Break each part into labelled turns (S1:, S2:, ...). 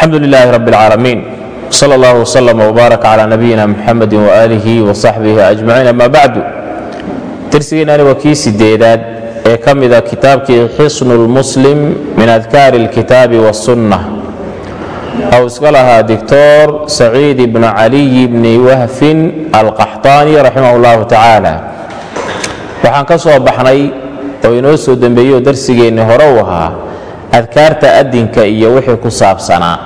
S1: alxamdu lilaahi rab اlcaalamiin sal اllah wslm wbaarak cla nabiyina muxamadi waaalihi wasaxbihi ajmaciin ama bacdu darsigeenani waa kii sideedaad ee ka mida kitaabkii xisnu lmuslim min adkaari اlkitaabi wاsunna ou iska lahaa doctor saciid ibnu caliy bni wahfin alqaxطaani raximah اllahu tacaala waxaan ka soo baxnay oo inoo soo dembeeyey oo darsigeenni hore u ahaa adkaarta adinka iyo wixii ku saabsanaa.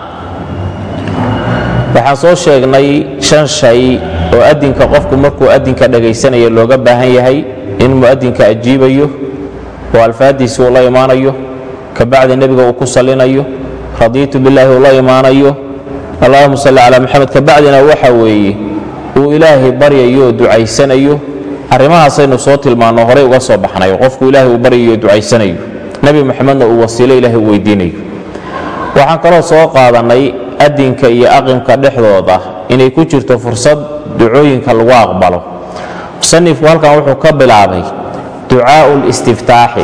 S1: Waxaan soo sheegnay shan shay oo adinka qofku markuu adinka dhagaysanayo looga baahan yahay in mu'adinka ajiibayo oo alfaadiisi uu la imaanayo kabacdi nebiga uu ku sallinayo radiitu billaahi uu la imaanayo allahuma salli calaa maxamed kabacdina waxa weeye uu ilaahay baryayo ducaysanayo. Arrimahaasaynu soo tilmaanno horey uga soo baxnay qofku ilaahay uu baryayo ducaysanayo nebi moxamedna uu wasiilo ilaahay u weydiinayo. Waxaan kaloo soo qaadannay adinka iyo aqimka dhexdooda inay ku jirto fursad ducooyinka lagu aqbalo. Musanifku halkan wuxuu ka bilaabay ducaa'u listiftaaxi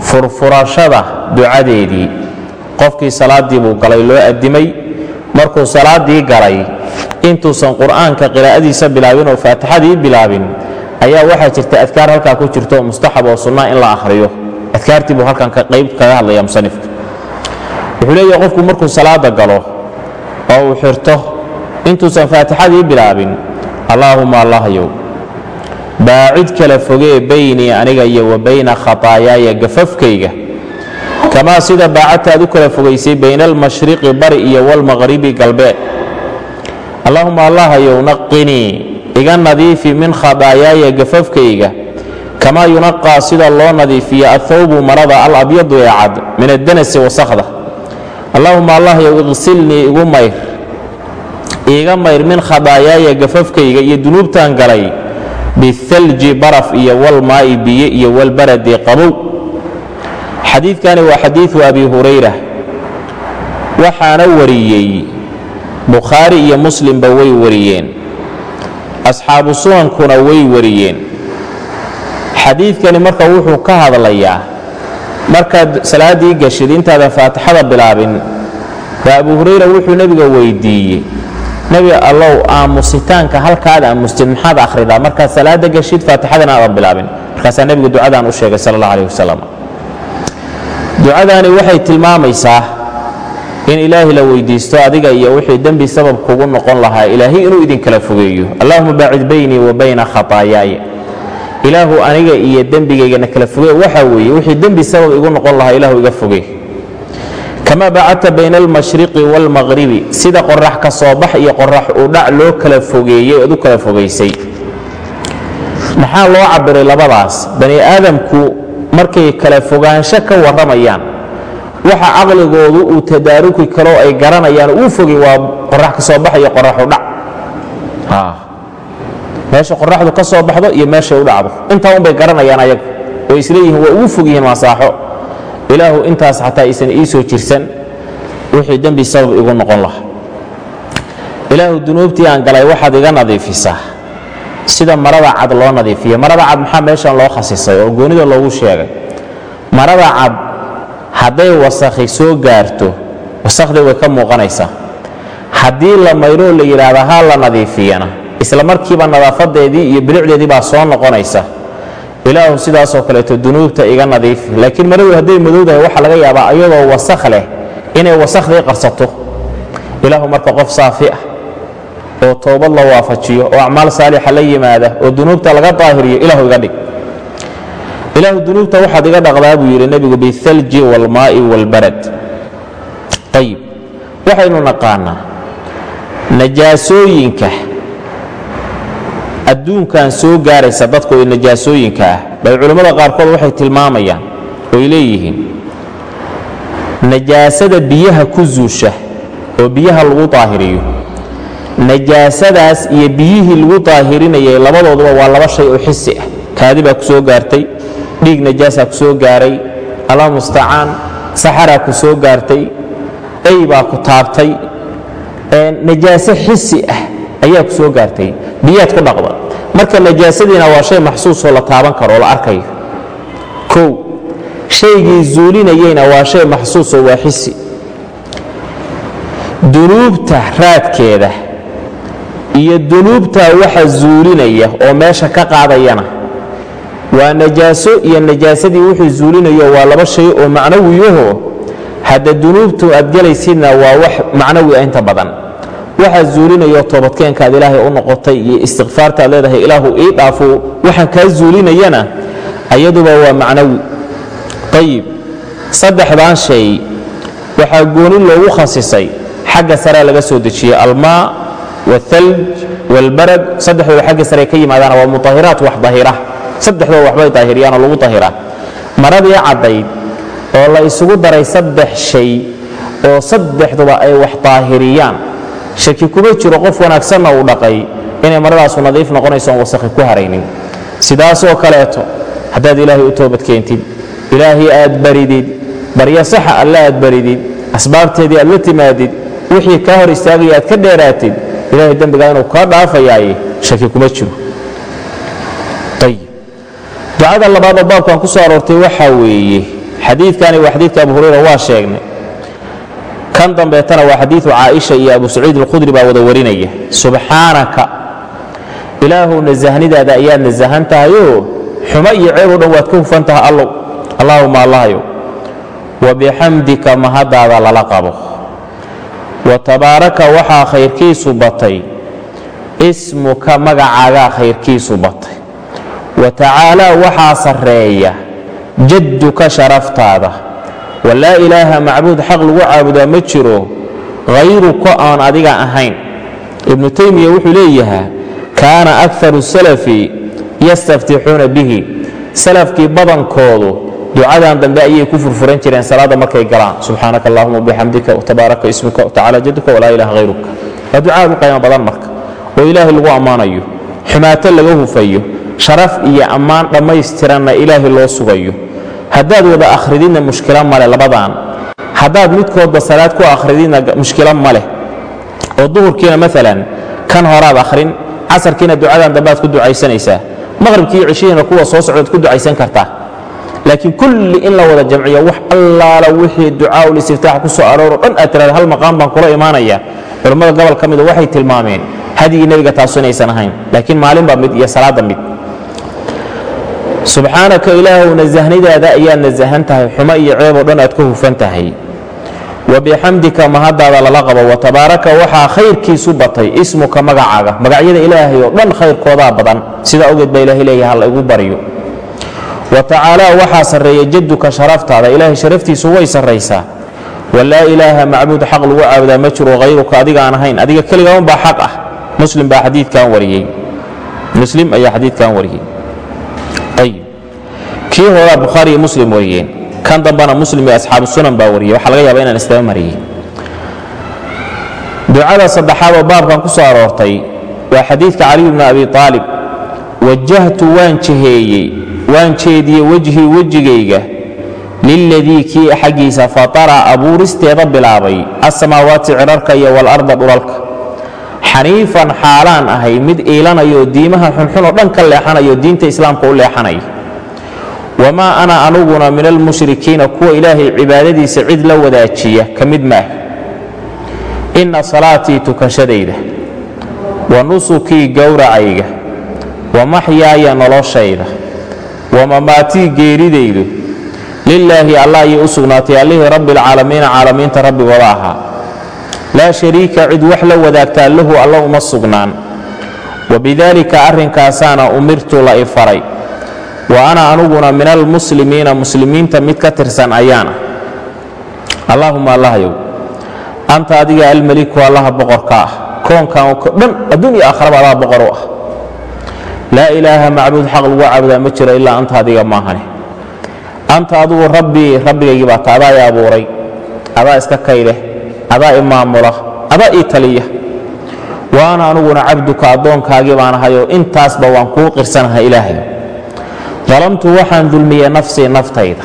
S1: furfurashada ducadeedii. Qofkii salaaddii buu galay loo addimay. Markuu salaaddii galay intuusan qur'aanka qiraa'adiisa bilaabin oo faatixadii bilaabin ayaa waxaa jirta adkaar halkaa ku jirto mustaxab oo sunnaa in la akhriyo adkaartii buu halkan qayb kaga hadlaya musanifka wuxuu leeyahay qofku markuu salaada galo oo uu xirto intuusan faatixadii bilaabin allaahuma allahyow baacid kala fogee baynii aniga iyo wa bayna khataayaaya gafafkayga. Kamaa sida baacadta aad u kala fogaysay bayna almashriqi bari iyo walmaqhribi galbeed allaahuma allahyow naqinii iga nadiifi min khataayaaya gafafkayga kamaa yunaqaa sida loo nadiifiya athawbu marada alabyadu ee cad min addanasi wasakhda allaahuma allahyow iqsilnii igu mayr iiga mayr min khadaayaaya gafafkayga iyo dunuubtaan galay bialji baraf iyo walmaa'i biyo iyo walbaradi qabow xadiidkani waa xadiidu abi hurayra waxaana wariyey bukhaari iyo muslimba way wariyeen asxaabu sunankuna way wariyeen xadiidkani marka wuxuu ka hadlayaa. Markaad salaaddii gashid intaadan faatixada bilaabin baa abu hurayra wuxuu nebiga weydiiyey nebi allow aamusitaanka halkaad aamustid maxaad akhridaa? Markaad salaada gashid faatixadana aadan bilaabin. Markaasaa nebigu ducadaan u sheegay sal allah alih wasalam ducadaani waxay tilmaamaysaa in ilaahi la weydiisto adiga iyo wixii dembi sabab kugu noqon lahaa ilaahay inuu idinkala fogeeyo. Allahuma baacid baynii wa bayna khataayaaya ilaahu aniga iyo dembigaygana kala fogee waxa weeye wixii dembi sabab igu noqon lahaa ilaahu iga fogee kamaa bacadta bayna almashriqi waalmaqhribi sida qorax ka soo bax iyo qorax uu dhac loo kala fogeeyey ood u kala fogaysay maxaa loo cabiray labadaas? Bani aadamku markay kala fogaansho ka warramayaan waxa caqligoodu uu tadaaruki karo ay garanayaan uu fogey waa qorax ka soo bax iyo qoraxu dhac meesha qoraxdu ka soo baxdo iyo meeshay u dhacdo. Intaa unbay garanayaan ayagu. Oo isleeyihiin waa ugu fog yihiin masaaxo ilaahu intaas xataa aysan ii soo jirsan wixii dembi sabab igu noqon laha ilaahu dunuubtii aan galay waxaad iga nadiifisaa. Sida marada cad loo nadiifiya marada cad maxaa meeshan loo khasisay oo goonida loogu sheegay? Marada cad hadday wasakhi soo gaarto wasakhdii way ka muuqanaysaa. Haddii la mayroo la yidhaahda ha la nadiifiyana isla markiiba nadaafadeedii iyo bilicdeedii baa soo noqonaysa. Ilaahu sidaasoo kaleeto dunuubta iga nadiifi laakiin maradu hadday madowdahay waxaa laga yaabaa ayadoo wasakh leh inay wasakhdii qarsato. Ilaahu marka qof saafi ah oo toobad la waafajiyo oo acmaal saalixa la yimaada oo dunuubta laga daahiriyo ilaahu iga dhig. Ilaahu dunuubta waxaad iga dhaqdaa buu yidhi nebigu bialji waalmaa'i waalbarad ayib waxaynu naqaanaa najaasooyinka adduunkan soo gaaraysa dadku ee najaasooyinka ah. Bay culimmada qaarkood waxay tilmaamayaan oy leeyihiin. Najaasada biyaha ku zuusha oo biyaha lagu daahiriyo. Najaasadaas iyo biyihii lagu daahirinayay labadooduba waa laba shay oo xisi ah. Kaadi baa ku soo gaartay dhiig najaasaa ku soo gaaray allah mustacaan saxaraa ku soo gaartay ey baa ku taabtay. Najaaso xisi ah ayaa ku soo gaartay biyaad ku dhaqda. Marka najaasadiina waa shay maxsuusoo la taaban karo oo la arkayo kow shaygii zuulinayeyna waa shay maxsuusoo waa xisi dunuubta raadkeeda iyo dunuubta waxa zuulinaya oo meesha ka qaadayana waa najaaso iyo najaasadii wuxuu zuulinayo waa laba shay oo macnawiyaho. Hadda dunuubtu aad gelaysidna waa wax macnawi ah inta badan waxaa zuulinayo toobadkeenka aad ilaahay u noqotay iyo istikfaarta aad leedahay ilaahu ii dhaafo waxaan kaa zuulinayana ayaduba waa macnawi. Ayib saddexdan shay waxaa gooni loogu khasisay xagga sarea laga soo dejiyey almaa waalthalj waalbarad saddexdooda xagga sare ka yimaadaan waa mutahiraat wax dahira saddexdooda waxbay daahiriyaanoo lagu dahira maradii caddayd oo la isugu daray saddex shay oo saddexduba ay wax daahiriyaan shaki kuma jiro qof wanaagsanna uu dhaqay inay maradaasu nadiif noqonayso oon wasakhi ku haraynin. Sidaasoo kaleeto haddaad ilaahay u toobadkeentid ilaahay aad baridid baryo saxa alle aad baridid asbaabteedii aad la timaadid wixii kaa hor istaagaya aad ka dheeraatid ilahay dembigaa inuu kaa dhaafayaaye shaki kuma jiro. Ducada labaadoo baabkan ku soo aroortay waxaa weeye xadiidkani waa xadiidka abu hurayra waa sheegnay kan dambeetana waa xadiiu caaisha iyo abu saciid alkhudri baa wada warinaya subxaanaka ilaahu nasahnidaada ayaad nasahan tahayoo xumo iyo ceeb oo dhan waad ka hufan taha allow allaahuma allahayow wabixamdika mahadaada lala qabo. Wa tabaaraka waxaa khayrkiisu batay. Ismuka magacaagaa khayrkiisu batay. Wa tacaalaa waxaa sarreeya. Jadduka sharaftaada walaa ilaaha macbuud xaq lagu caabudaa ma jiro hayruka aan adiga ahayn. Ibnu taymiya wuxuu leeyahaa kaana akaru salafi yastaftixuuna bihi. Salafkii badankoodu ducadan dambe ayay ku furfuran jireen salaadda markay galaan. Subxaanaka allahuma bixamdika wtabaaraka ismuka wtacala jadduka walaa ilaha hayruka waa ducaad u qaymo badan marka. Oo ilaahay lagu ammaanayo xumaato laga hufayo sharaf iyo ammaan dhammaystiranna ilaahay loo sugayo haddaad wada akhrididna mushkilo male labadaan haddaad midkoodba salaad ku akhrididna mushkilo maleh oo duhurkiina maalan kan horaad akhrin casarkiina ducadan dambaad ku ducaysanaysaa maqhribkiiyo cishihiina kuwa soo socdaad ku ducaysan kartaa laakiin kulli in la wada jamciyo wax allaala wixii ducaaul istiftaax ku soo arooro dhan aad tiraada hal maqaam baan kula imaanaya. Culammada gobol ka mida waxay tilmaameen hadigii nebiga taasu inaysan ahayn laakiin maalinba mid iyo salaadda mid subxaanaka ilaahow nasahnidaada ayaad nasahan tahay. Xumo iyo ceeboo dhan aad ka hufan tahay. Wabixamdika mahadaada lala qabo. Watabaaraka waxaa khayrkiisu batay. Ismuka magacaaga. Magacyada ilaahay oo dhan khayrkoodaa badan. Sidaa ogeed baa ilahay leeyaha ha laygu baryo wa tacaalaa waxaa sarreeya jadduka sharaftaada ilaahay sharaftiisu way sarraysaa. Walaa ilaaha macbuud xaq lagu caabudaa ma jiro. Hayruka adiga ahayn. Adiga keliga unbaa xaq ah. Muslim baa xadiidkan wariyey. Muslim ayaa xadiidkan wariyey kii horaa bukhaari iyo muslim wariyeen kan dambana muslim iyo asxaabu sunan baa wariyey. Waxaa laga yaaba inaan isdaba mariyey ducada saddexaad oo baabkan ku soo aroortay waa xadiidka caliy bni abi aalib wajahtu waan jeheeyey waan jeediyey wejhii wejigayga liladii kii xaggiisa fatara abuuristeeda bilaabay asamaawaati cirarka iyo walarda dhulalka. Xaniifan xaalaan ahay mid iilanayo diimaha xunxun oo dhan ka leexanayo diinta islaamka u leexanaya wamaa ana anuguna min almushrikiina kuwa ilaahay cibaadadiisa cid la wadaajiya ka mid maah inna salaatii tukashadayda wa nusukii gowracayga wa maxyaaya noloshayda wa mamaatii geeridaydu lilaahi allah ayay u sugnaatay allihii rabbi alcaalamiina caalamiinta rabbigooda ahaa laa shariika cid wax la wadaagtaa lahu alla uma sugnaan wabidaalika arrinkaasaana umirtu la ifaray wa ana anuguna min almuslimiina muslimiinta mid ka tirsan ayaana. Allaahuma allahyow anta adiga almeliku allaha boqorka ah. Koonkan dhan adduun iyo aakharaba allaha boqor u ah. Laa ilaaha macbuud xaq lagu caabudaa ma jiro ilaa anta adiga maahane anta adugu rabbii rabbigaygii adaa i abuuray adaa iska kayleh adaa i maamula adaa ii taliya. Wa ana cabduka addoonkaagii baan ahayoo intaasba waan kuu qirsanahay ilaahay dalamtu waxaan dulmiyey nafsii naftayda.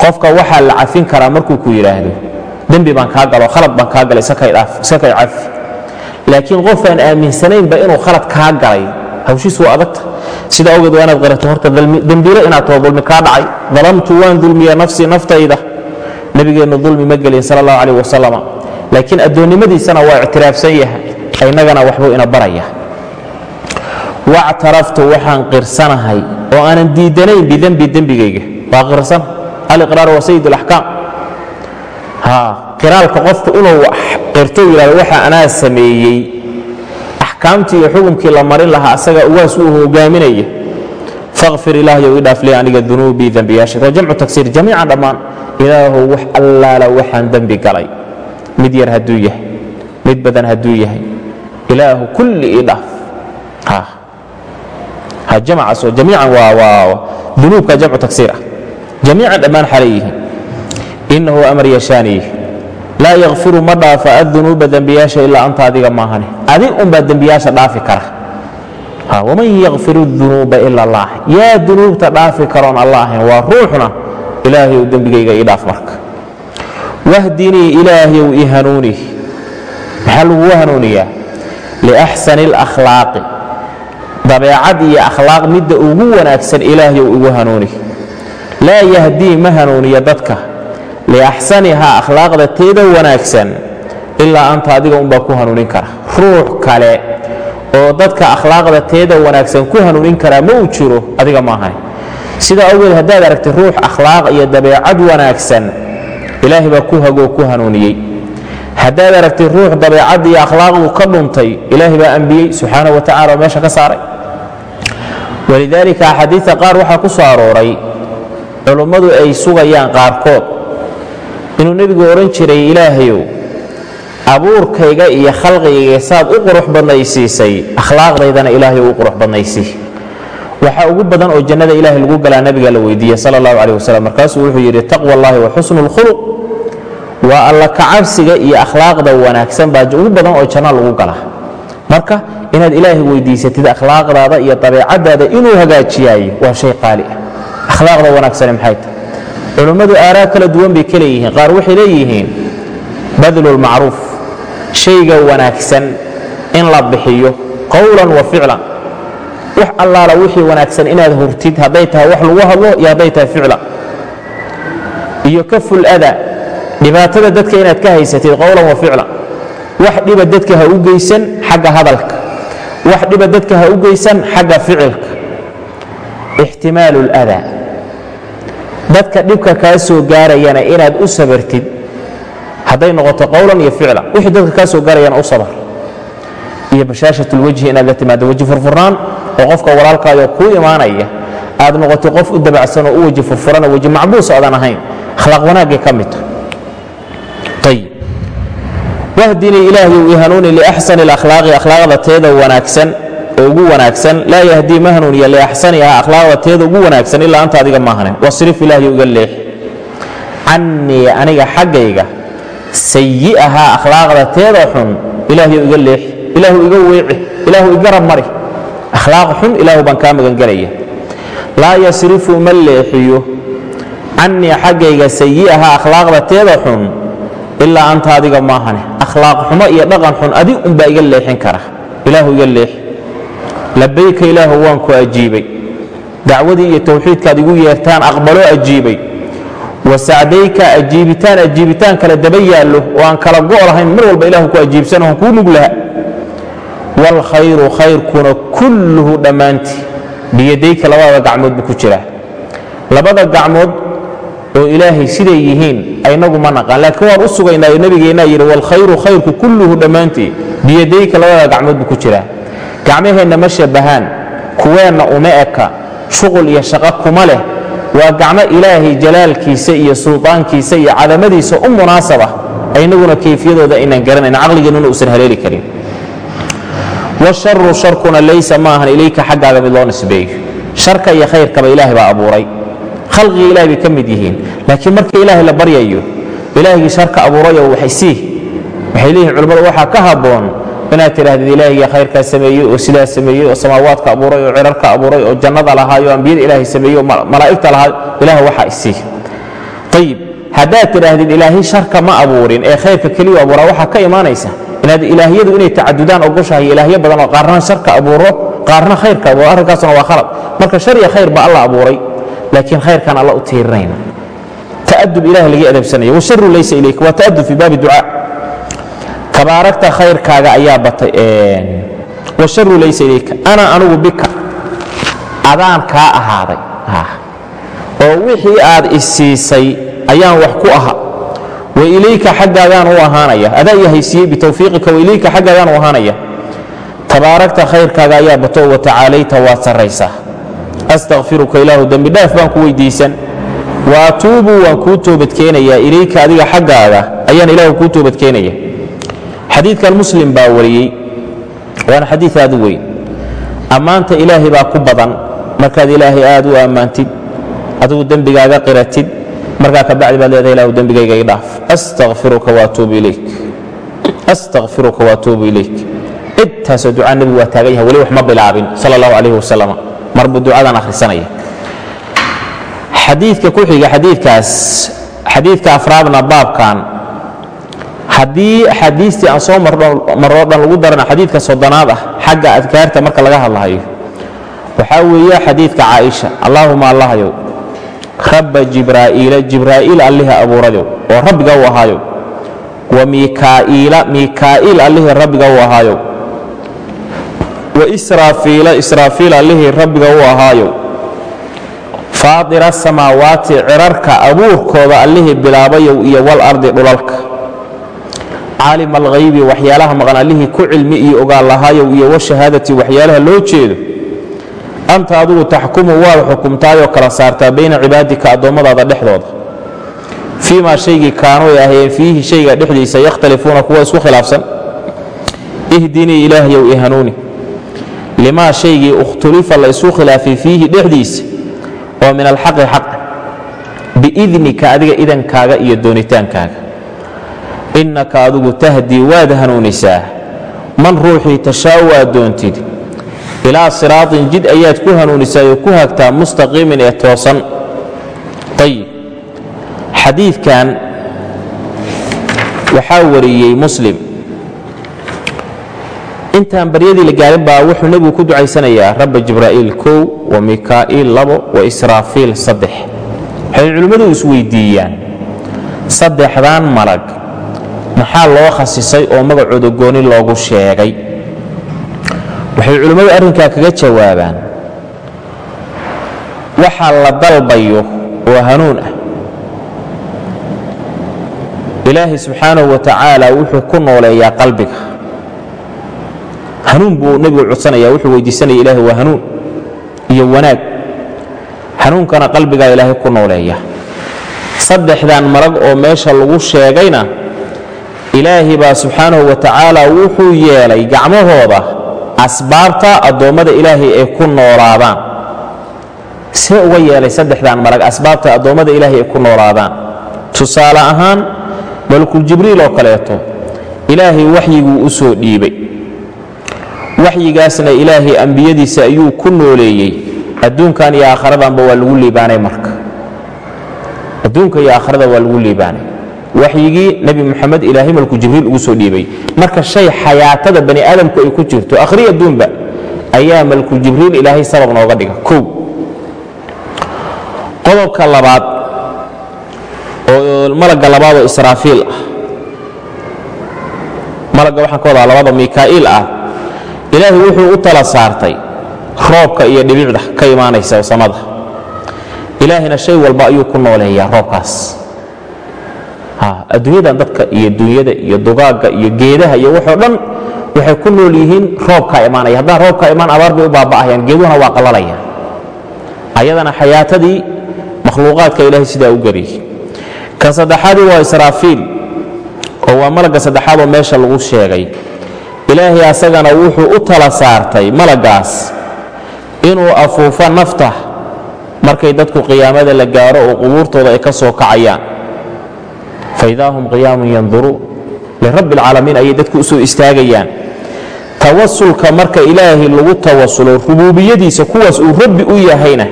S1: Qofka waxaa la cafin karaa markuu ku yidhaahdo dembi baan kaa galo khalad baan kaa galay iska kay cafi laakiin qof aan aaminsanaynba inuu khalad kaa galay hawshiis waa adagta sida awgeed waa inaad qirato horta dembiilo inaad taho dulmi kaa dhacay. Dalamtu waan dulmiye nafsii naftayda. Nebigeennu dulmi ma gelin sala allahu calayh wasalama laakiin addoonnimadiisana waa ictiraafsan yahay innagana waxbuu ina baraya wactaraftu waxaan qirsanahay oo aanan diidanayn bidembi dembigayga waa qirsan aliqraar wa sayid alaxkaam qiraalka qofku inuu qirto yidhahdo waxa anaa sameeyey axkaamtii iyo xukunkii la marin lahaa asaga ugaas uu hogaaminaya faqfir ilaahyow i dhaaf aniga dunuubii dembiyaasha waa jamcu tagsiir jamiican dhammaan ilaahow wax allaala waxaan dembi galay mid yar hadduu yahay mid badan hadduu yahay ilaahu kulli ii dhaaf dunuubka jamcu tagsiir ah. Jamiican dhammaan xalay yihiin. Innahu amar yashaaniyi laa yakfiru ma dhaafa addunuuba dembiyaasha ilaa anta adiga maahane adig unbaa dembiyaasha dhaafi kara. Waman yakfiru dunuuba ila allah yaa dunuubta dhaafi karoon alla waa ruuxna ilaahayow dembigayga ii dhaaf marka. Wahdinii ilaahyow i hanuuni maxaa lagugu hanuuniyaa? Liaxsani اlakhlaaqi dabeecad iyo akhlaaq midda ugu wanaagsan ilaahyow igu hanuuni. Laa yahdii ma hanuuniya dadka. Liaxsanihaa akhlaaqda teeda wanaagsan ilaa anta adiga unbaa ku hanuunin kara. Ruux kale oo dadka akhlaaqda teeda wanaagsan ku hanuunin karaa ma uu jiro adiga maahan sidaa awgeed haddaad aragtay ruux akhlaaq iyo dabeecad wanaagsan ilaahay baa ku hagoo ku hanuuniyey. Haddaad aragtay ruux dabeecad iyo akhlaaqdu ka dhuntay ilaahay baa ambiyey subxaana wa tacala meesha ka saaray walidaalika axaadiidta qaar waxaa ku soo arooray culummadu ay sugayaan qaarkood. Inuu nebigu odhan jiray ilaahayow abuurkayga iyo khalqigayga saad u qurux badnaysiisay akhlaaqdaydana ilaahay u qurux badnaysii waxaa ugu badan oo jannada ilaahay lagu galaa nabiga la weydiiye sal allahu caleh wasalam markaasuu wuxuu yidhi taqwa allahi wa xusnu lkhuluq waa alla kacabsiga iyo akhlaaqda wanaagsan baa ugu badan oo janno lagu galaa marka inaad ilaahay weydiisatid akhlaaqdaada iyo dabeecadaada inuu hagaajiyaay waa shay qaali ah. Akhlaaqda wanaagsane maxay tahay? Culummadu aaraa kala duwan bay ka leeyihiin. Qaar waxay leeyihiin badlu shayga wanaagsan in la bixiyo qowlan wa ficlan. Wax allaala wixii wanaagsan inaad hurtid hadday tahay wax lagu hadlo iyo hadday tahay ficlan iyo kaful ada dhibaatada dadka inaad ka haysatid qowlan wa ficlan wax dhiba dadka ha u geysan xagga hadalka wax dhiba dadka ha u geysan xagga ficilka ixtimaalu اlأdaa dadka dhibka kaa soo gaarayana inaad u sabartid hadday noqoto qowlan iyo ficlan wixii dadka kaa soo gaarayana u sabar iyo bashaashat اlwajhi inaad la timaado weji furfurnaan oo qofka walaalkaayoo kuu imaanaya aad noqoto qof u dabacsan oo u weji furfuran oo weji macbuus oodan ahayn akhlaaq wanaaggay ka midta ayib wahdinii ilaahyow i hanuuni liaxsani اlakhlaaqi akhlaaqda teeda wanaagsan ugu wanaagsan. Laa yahdii ma hanuuniya liaxsanihaa akhlaaqda teeda ugu wanaagsan ilaa anta adiga maahane wasrif ilaahyow iga leex cannii aniga xaggayga sayi'ahaa akhlaaqda teeda xun ilaahyow iga leex ilaahu iga weeci ilaahu igarab mari akhlaaq xun ilaahu baan kaa magangelaya laa yasrifu ma leexiyo. Cannii xaggayga sayi'ahaa akhlaaqda teeda xun ilaa anta adiga maahane akhlaaq xumo iyo dhaqan xun adig unbaa iga leexin kara. Ilaahu iga leex. Labayka ilaahu waan ku ajiibay. Dacwadii iyo towxiidkaad igu yeertaan aqbaloo ajiibay. Wasacdayka ajiibitaan ajiibitaan kale daba yaallo oo aan kala go' lahayn mar walba ilahu ku ajiibsan oon kuu nug laha waalkhayru khayrkuna kulluhu dhammaantii. Biyadayka labada gacmood buu ku jiraa. Labada gacmood oo ilaahay siday yihiin aynagu ma naqaan. Laakiin waan u sugaynaayo nebigeennaa yidhi waalkhayru khayrku kulluhu dhammaantii biyadayka labada gacmood buu ku jiraa. Gacmaheenna ma shabbahaan kuweenna uma eka shuqul iyo shaqo kuma leh. Waa gacmo ilaahay jalaalkiisa iyo suldaankiisa iyo cadamadiisa u munaasaba aynaguna kayfiyadooda aynan garanayn caqligeennuna uusan haleeli karin. Washaru sharkuna laysa ma ilayka xaggaaga mid loo nisbeeyo. Sharka iyo khayrkaba ilaahay baa abuuray. Khalqiga ilahay bay ka mid yihiin laakiin marka ilaahay la baryayo ilaahgii sharka abuurayo waxaysii waxay leeyihiin culimmadu waxaa ka habboon inaad tidhaahdid ilaahigii khayrkaa sameeyey oo sidaa sameeyey oo samaawaadka abuuray oo cirarka abuuray oo jannada lahaayo ambiyada ilaahay sameeyey oo malaa'igta lahaayo ilaah waxaa isii ayib haddaad tidhaahdid ilaahay sharka ma abuurin ee khayrka keliyu abuuraa waxaa ka imaanaysa inaad ilaahyadu inay tacadudaan ogoshahay ilaahyo badan oo qaarna sharka abuuro qaarna khayrka abuuro. Arrinkaasuna waa khalad. Marka shar iyo khayr baa alla abuuray laakiin khayrkaan alla u tiirinayna ta'adub ilaah laga adabsanaya washaru laysa ilayka waa ta'adub fii baabi ducaa. Tabaarakta khayrkaaga ayaa batay washaru laysa ilayka ana anugu bika. Adaan kaa ahaaday. Oo wixii aad isiisay ayaan wax ku aha wa ilayka xaggaagaan u ahaanaya. Adaa i haysiiyey bitawfiiqika wailayka xaggaagaan u ahaanaya. Tabaarakta khayrkaaga ayaa bato watacaalayta waad sarraysaa astakfiruka ilaahu dembi dhaaf baan ku weydiisan wa atuubu waan kuu toobadkeenayaa ilayka adiga xaggaaga ayaan ilaahu kuu toobadkeenaya xadiidkan muslim baa wariyey waana xadiid aad u weyn. Ammaanta ilaahay baa ku badan markaad ilaahay aad u ammaantid adigu dembigaaga qiratid markaa kabacdi baad leedahay ilahu dembigayga i dhaaf. Astakfiruka waatuubu ilayk. Waatuubu intaasoo ducaa nebigu waa taagan yahay weli wax ma bilaabin. Sala allahu calayhi wasalam mar buu ducadan akhrisanaya xadiidka ku xiga xadiidkaas xadiidka afraadna baabkan. Haddii axaadiistii aan soo maroo dhan lagu darana xadiidka soddonaad ah xagga adkaarta marka laga hadlahayo waxaa weeye xadiidka caaisha allaahuma allahyow rabba jibraa'iila jibraa'iil allihii abuuradow oo rabbiga u ahaayow. Wa miikaa'iila miikaa'iil allihii rabbiga u ahaayow. Wa israafiila israafiil allihii rabbiga u ahaayow faadira samaawaati cirarka abuurkooda allihii bilaabayow iyo wal ardi dhulalka. Caalim alghaybi waxyaalaha maqan allihii ku cilmi iyo ogaan lahaayow iyo washahaadati waxyaalaha loo jeedo. Anta adigu taxkumu waad xukumtaayoo kala saartaa bayna cibaadika addoommadaada dhexdooda. Fii shaygii kaanuu ay ahayeen fiihi shayga dhexdiisa yakhtalifuuna kuwa isku khilaafsan. Ihdinii ilaahyow i hanuuni. Limaa shaygii ikhtulifa la khilaafay fiihi dhexdiisa oo min alxaqi xaq biidnika adiga idankaaga iyo doonitaankaaga. Innaka adigu tahdii waad hanuunisaa. Man ruuxii tashaa'u aad doontid. Ilaa siraatin jid ayaad ku hanuunisaa oo ku hagtaa mustaqiimin ee toosan. Ayib xadiidkan waxaa wariyey muslim intaan baryadii la gaarin baa wuxuu nebigu ku ducaysanayaa rabba jibraa'iil kow wa mikaa'iil labo wa israafiil saddex. Waxay culimmadu isweydiiyaan saddexdan malag maxaa loo khasisay oo magacooda gooni loogu sheegay? Waxay culimmadu arrinkaa kaga jawaabaan waxa la dalbayo oo hanuun ah. Ilaahay subxaanahu wa tacaala wuxuu ku nooleeyaa qalbiga hanuun buu nebigu codsanaya wuxuu weydiisanaya ilaahay waa hanuun iyo wanaag. Hanuunkana qalbigaa ilaahay ku nooleeya. Saddexdan malag oo meesha lagu sheegayna ilaahi baa subxaanahu wa tacaala wuxuu yeelay gacmahooda asbaabta addoommada ilaahay ay ku noolaadaan. See uga yeelay saddexdan malag asbaabta addoommada ilaahay ay ku noolaadaan. Tusaale ahaan malkuljibriil oo kaleeto ilaahay waxyiguu u soo dhiibay waxyigaasna ilaahay ambiyadiisa ayuu ku nooleeyey. adduunkan iyo aakharadanba waa lagu liibaanay marka. adduunka iyo aakharada waa lagu liibaanay. waxyigii nebi moxamed ilaahay malku jibriil ugu soo dhiibay. marka shay xayaatada bani aadamku ay ku jirto akhri adduunba ayaa malku jibriil ilaahay sabab nooga dhiga. kow. qodobka labaad oo malagga labaadoo israafiil ah. malagga waxaan ka wadaa labada mikaa'iil ah ilaahay wuxuu u tala saartay roobka iyo dhibicda ka imaanaysa samada ilaahayna shay walba ayuu ku nooleeyaa roobkaas. Adduunyadan dadka iyo dunyada iyo dugaagga iyo geedaha iyo waxoo dhan waxay ku nool yihiin roobkaa imaanaya. Haddaan roobkaa imaan abaar bay u baaba'ayaan geeduhuna waa qallalayaan ayadana xayaatadii makhluuqaadka ilaahay sidaa u geliyey kan saddexaadii waa israafiil oo waa malagga saddexaadoo meesha lagu sheegay ilaahay asagana wuxuu u tala saartay malaggaas inuu afuufo nafta markay dadku qiyaamada la gaaro oo qubuurtooda ay ka soo kacayaan. Faidaa hum qiyaamun yanduruun lirabbi alcaalamiin ayay dadku u soo istaagayaan. Tawasulka marka ilaahay lagu tawasulo rubuubiyadiisa kuwaas uu rabbi u yahayna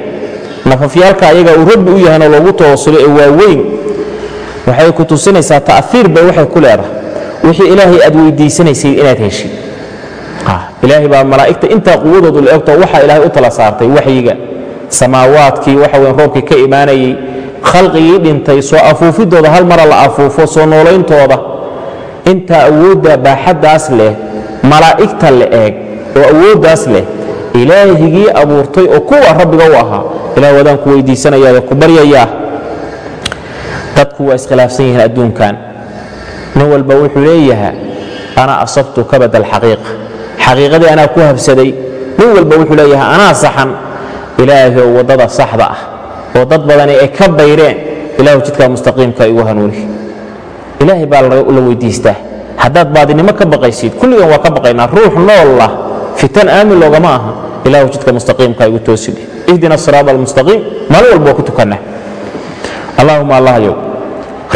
S1: nafafyaalka ayaga uu rabbi u yahayna loogu tawasulo ee waaweyn waxay ku tusinaysaa ta'hiir bay waxay ku leedahay wixii ilaahay aad weydiisanaysay inaad heshid. Ilaahay baa malaa'igta intaa quwadoodu la egto waxa ilaahay u tala saartay waxyiga. Samaawaadkii waxa weyn roobkii ka imaanayey khalqigii dhintay soo afuufidooda hal mara la afuufo soo noolayntooda intaa awoodda baaxaddaas leh malaa'igta la eeg oo awooddaas leh ilaahigii abuurtay oo kuwa rabbiga u ahaa. Ilah wadaan ku weydiisanayaa ku baryayaa. Dadku waa iskhilaafsan yihiin adduunkan nin walba wuxuu leeyahaa ana asabtu kabad alxaqiiqa xaqiiqadii anaa ku habsaday nin walba wuxuu leeyahay anaa saxan ilaahay oo waddada saxda ah oo dad badani ay ka bayreen ilahu jidkaa mustaqiimka igu hanuuni. Ilaahay baa la weydiistaa haddaad baadinimo ka baqaysid kulligan waa ka baqaynaa ruux noolla fitan aamin loogama aha ilahu jidka mustaqiimka igu toosidhi ihdina siraada almustaqiim maalin walba waa ku tukannaa allaahuma allahyow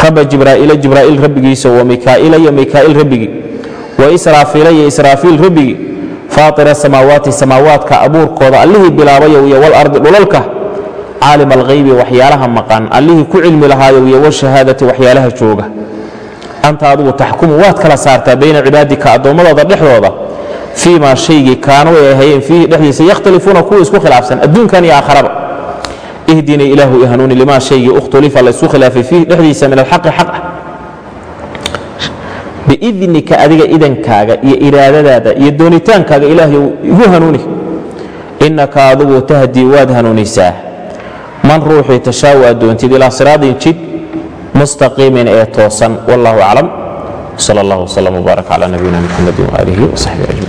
S1: rabba jibraa'iila jibraa'iil rabbigiisa wa mikaa'ila iyo mikaa'il rabbigii wa israafiila iyo israafiil rabbigii faatira samaawaati samaawaadka abuurkooda allihii bilaabayow iyo walardi dhulalka caalim alghaybi waxyaalaha maqan allihii ku cilmi lahaayow iyo washahaadati waxyaalaha jooga. Anta adugu taxkumu waad kala saartaa bayna cibaadika addoommadooda dhexdooda fii maa shaygii kaanuu ay ahayeen fiihi dhexdiisa yakhtalifuuna kuwa isku khilaafsan adduunkan iyo aakharaba ihdinii ilaahu i hanuuni limaa shaygii ukhtulifa la isku khilaafay fiihi dhexdiisa min alxaqi xaq ah. Biidnika adiga idankaaga iyo iraadadaada iyo doonitaankaaga ilaahay igu hanuuni innaka adugu tahdii waad hanuunisaa man ruuxii tashaau aad doontid ilaa siraadin jid mustaqiimin ee toosan wallahu aclam. Sal allah wslam wbaarak cala nabiyina muxamadi waaalihi wsaxbi ajmaciin